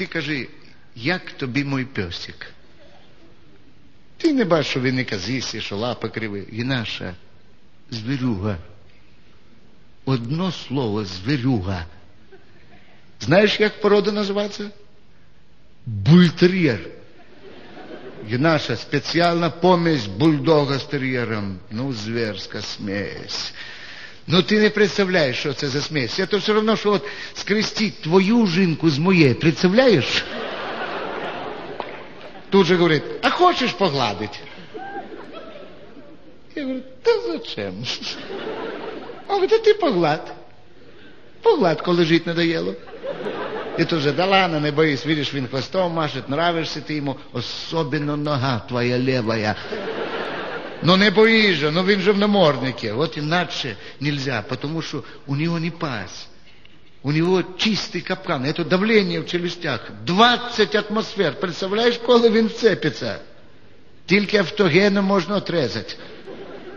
ти кажи, як тобі мой песик? Ти не бачиш, що він не казисі, що лапа кривий. І наша звірюга. Одно слово звірюга. Знаєш, як порода називається? Бультер'єр. І наша спеціальна помість бульдога з тер'єром. Ну, зверська смесь. Ну ти не представляєш, що це за смесь. Це все одно, що от скрестить твою жінку з моєю. Представляєш? Тут же говорить, а хочеш погладити? Я говорю, та зачем? А говорит, а ти погладь. Погладь, коли жить надоело. И тут же, да ладно, не боись, видишь, він хвостом машет, нравишься ты ему, особенно нога твоя левая. Ну не боїш же, ну він же в наморднике. Вот иначе нельзя, потому что у него не пас. У него чистый капкан, это давление в челюстях. 20 атмосфер. Представляєш, коли він вцепиться? Тільки автогеном можно отрезать.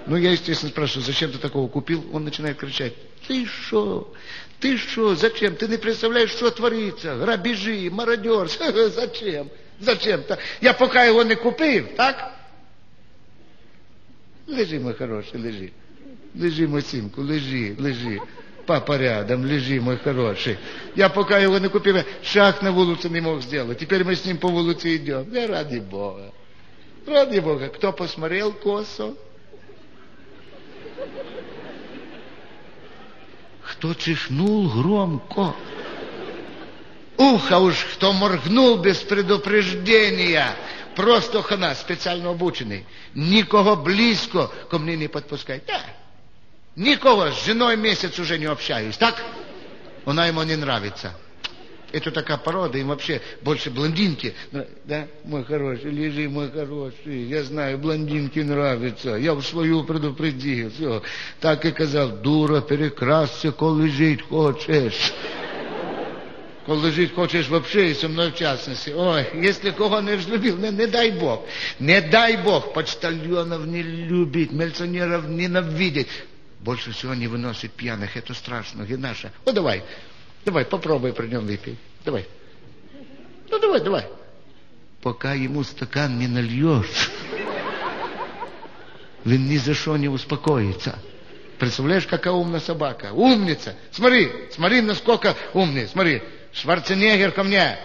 Ну, я, естественно, спрашиваю, зачем ты такого купил? Он начинает кричать, ты что? Ты что? Зачем? Ты не представляешь, что творится? Грабежи, мародерство. Зачем? Зачем? Я пока его не купив, так? Лежи, мой хороший, лежи. Лежи, мой синку, лежи, лежи. Папа рядом, лежи, мой хороший. Я пока его не купил, шаг на улицу не мог сделать. Теперь мы с ним по улице идем. Да ради Бога. Ради Бога. Кто посмотрел косо? Кто чихнул громко? Ух, а уж кто моргнул без предупреждения. Просто хана, специально обученный. Никого близко ко мне не подпускает. Да. Никого, с женой месяц уже не общаюсь, так? Она ему не нравится. Это такая порода, им вообще больше блондинки. Да, мой хороший, лежи, мой хороший. Я знаю, блондинки нравятся. Я в свою предупредил. Все. Так и казав, дура, перекрасься, коли жить хочешь. Коли жить хочеш вообще, і со мною в частности. Ой, если кого не взлюбил, не, не дай Бог. Не дай Бог, почтальонов не любить, милиционеров ненавидеть. Больше всего не выносит пьяных, это страшно, Генаша. Ну, давай, давай, попробуй при нем выпей. Давай. Ну, давай, давай. Пока ему стакан не нальешь, він ни за что не успокоится. Представляешь, какая умная собака? Умница. Смотри, смотри, насколько умный. Смотри, Шварценеггер ко мне.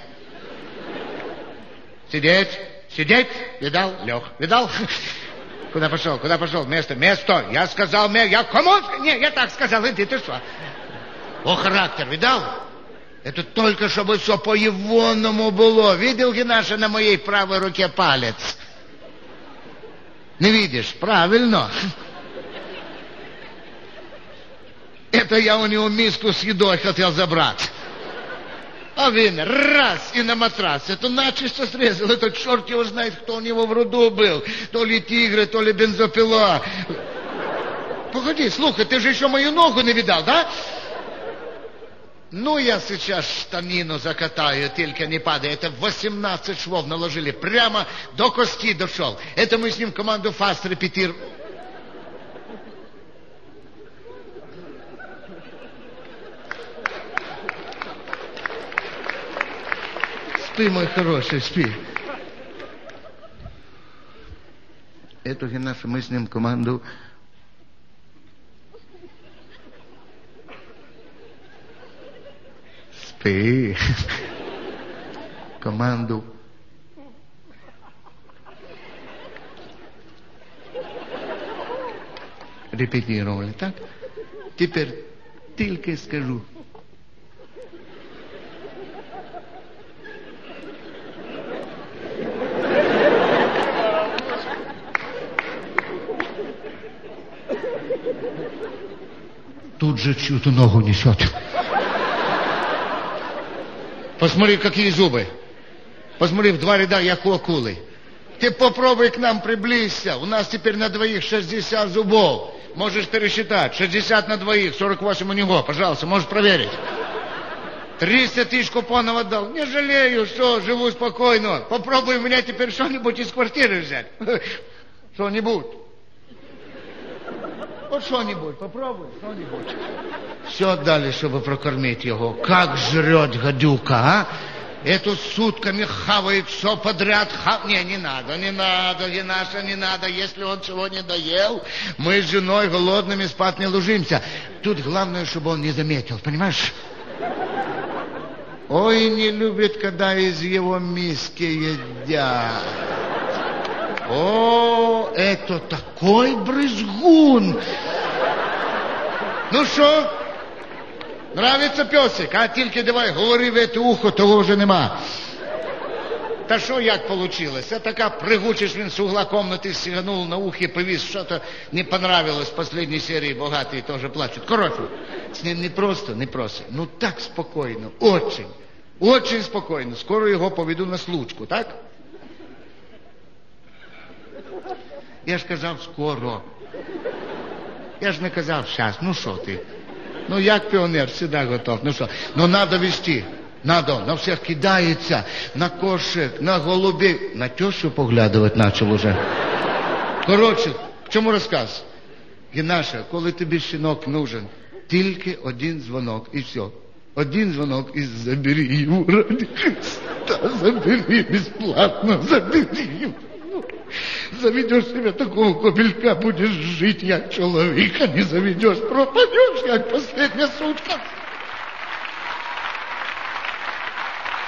Сидеть, сидеть. Видал? Лег. Видал? Куда пошел? Куда пошел? Место, место. Я сказал, я кому? Не, я так сказал. Иди, ты что? О, характер, видал? Это только чтобы все по-егонному было. Видел Генаша на моей правой руке палец? Не видишь? Правильно. Это я у него миску с едой хотел забрать. А він раз и на матрас. Это начисто срезал. Этот черт его знает, кто у него в роду был. То ли тигры, то ли бензопила. Погоди, слухай, ты же еще мою ногу не видал, да? Ну, я сейчас штанину закатаю, только не падай. Это 18 швов наложили, прямо до кости дошел. Это мы с ним команду фаст репетируем. Спи, мой хороший, спи. Эту нашу мы с ним команду Спи. Команду репетировали, так? Теперь только скажу. Тут же чью-то ногу несет. Посмотри, какие зубы. Посмотри, в два ряда, як у акулы. Ты попробуй к нам приблизься. У нас теперь на двоих 60 зубов. Можешь пересчитать. 60 на двоих, 48 у него. Пожалуйста, можешь проверить. 300 тысяч купонов отдал. Не жалею, что живу спокойно. Попробуй у меня теперь что-нибудь из квартиры взять. Что-нибудь. Вот что-нибудь, попробуй, что-нибудь. Все отдали, чтобы прокормить его. Как жрет гадюка, а? Эту сутками хавает все подряд. Ха... Не, не надо, не надо, не наша, не надо. Если он чего не доел, мы с женой голодными спать не ложимся. Тут главное, чтобы он не заметил, понимаешь? Ой, не любит, когда из его миски едят. О, это такой брызгун. Ну що? Нравиться песик, а тільки давай, говори в це ухо, того вже нема. Та що як получилось? Це така пригучиш він з угла комнаты сиганул на ухе, повис, что-то не понравилось в последней серии, богатые тоже плачут. Короче, с ним не просто, не просто, ну так спокойно, очень, очень спокойно. Скоро його поведу на случку, так? Я ж казав скоро. Я ж не казав щас, ну що ти? Ну як піонер, завжди готов. Ну що? Ну треба вести. Надо, на всіх кидається, на кошик, на голубів. На тещу поглядувати почав уже. Коротше, в чому розказ? Генаша, коли тобі щінок нужен, тільки один дзвонок і все. Один звонок и забери его ради Христа, забери бесплатно, забери его. Заведешь себе такого кобелька, будешь жить, як человека не заведешь, пропадешь, как последняя сутка.